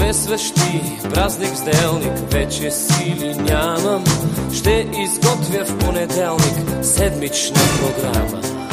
смесващи празник с делник. Вече сили нямам, ще изготвя в понеделник седмична програма.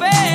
baby.